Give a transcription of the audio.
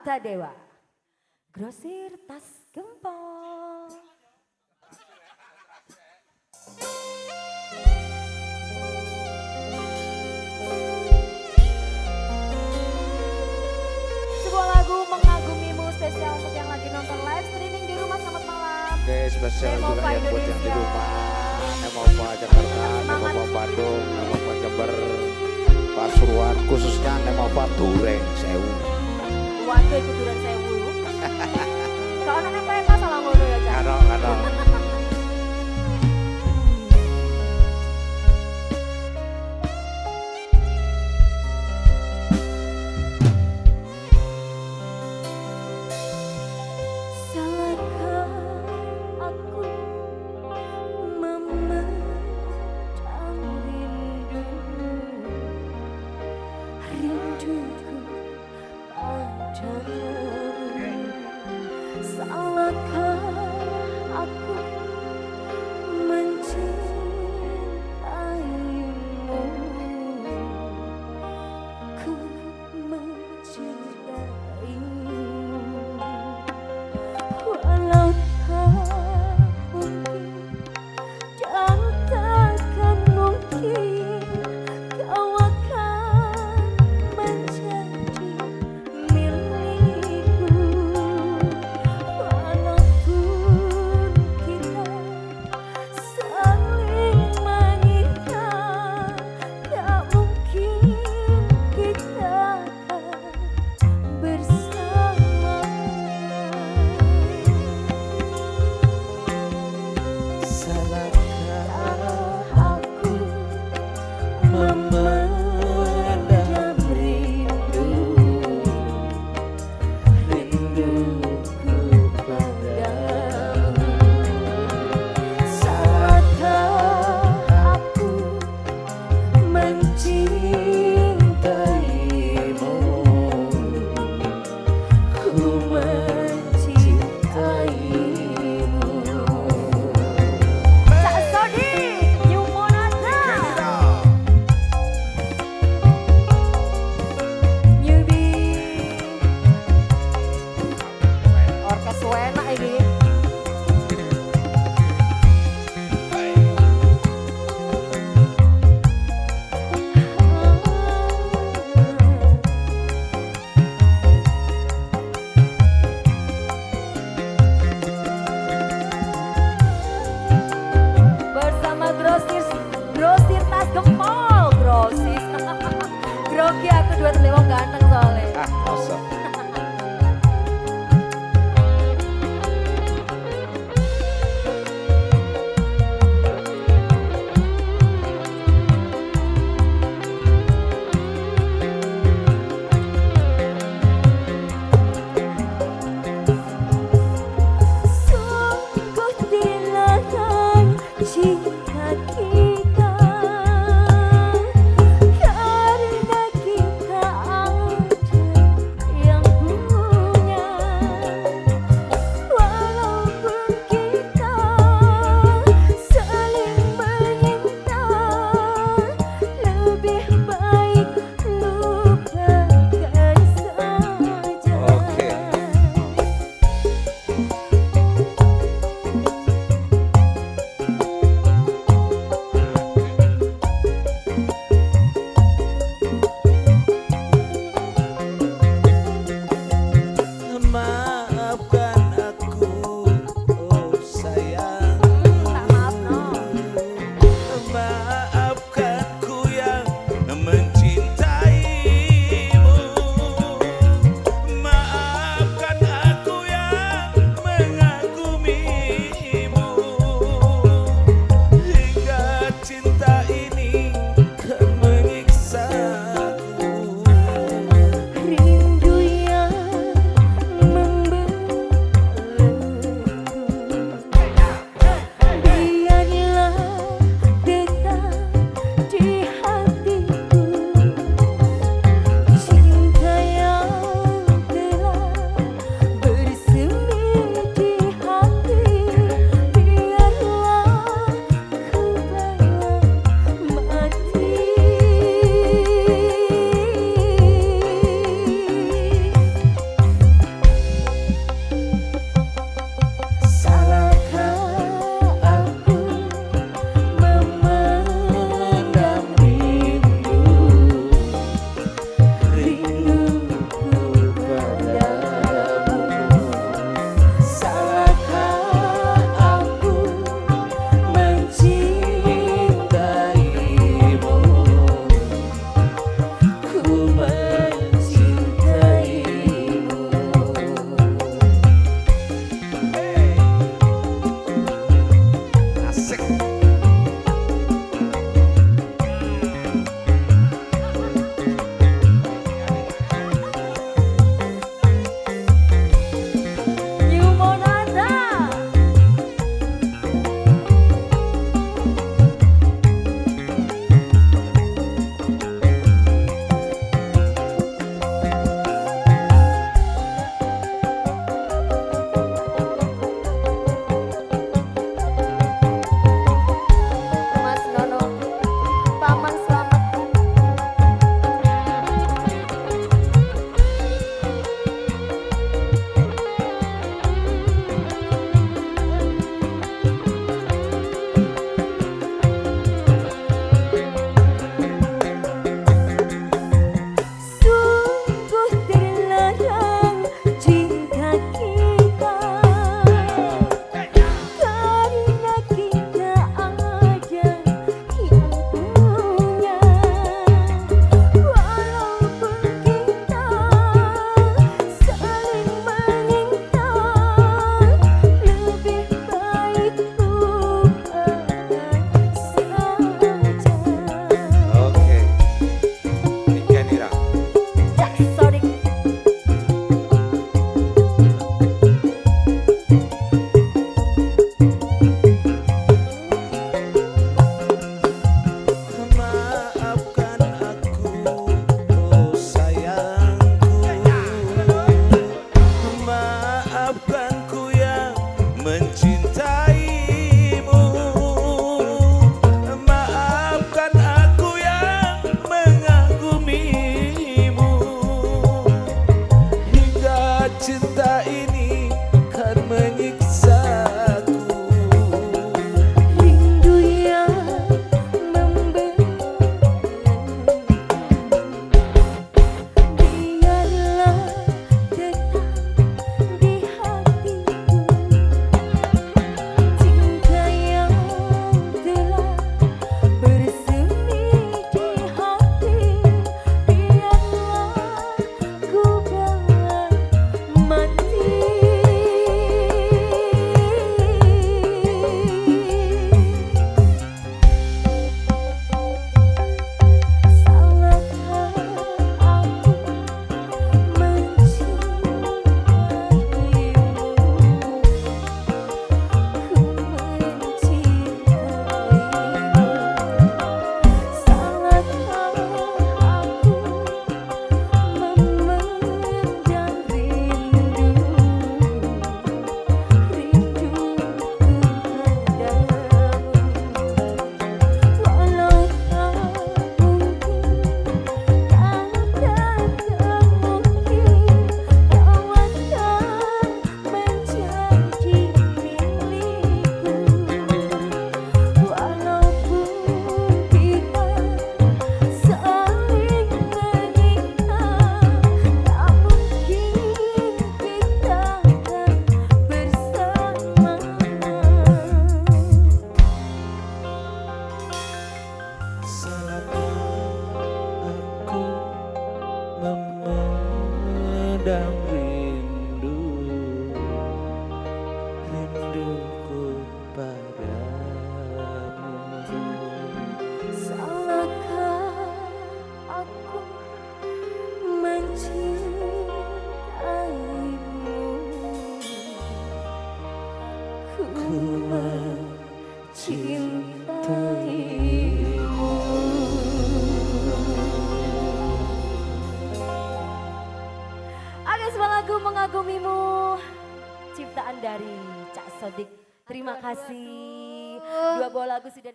Dewa. Grosir tas gempol. Sebuah lagu mengagumimu spesial untuk yang lagi nonton live streaming di rumah selamat malam. Oke, spesial juga yang buat yang di rumah. Nemo Pak Jakarta. Pak Bandung, Nemo Pak Jember, Pasuruan, khususnya Nemo Pak Dureng, Sewu. Waduh ikut duran saya. Kalau anak PK salah ngono ya Cak. Memendam rindu Salahkah aku Ku mencintaimu lagu mengagumimu Ciptaan dari Cak Sodik. Terima kasih. Dua buah lagu sudah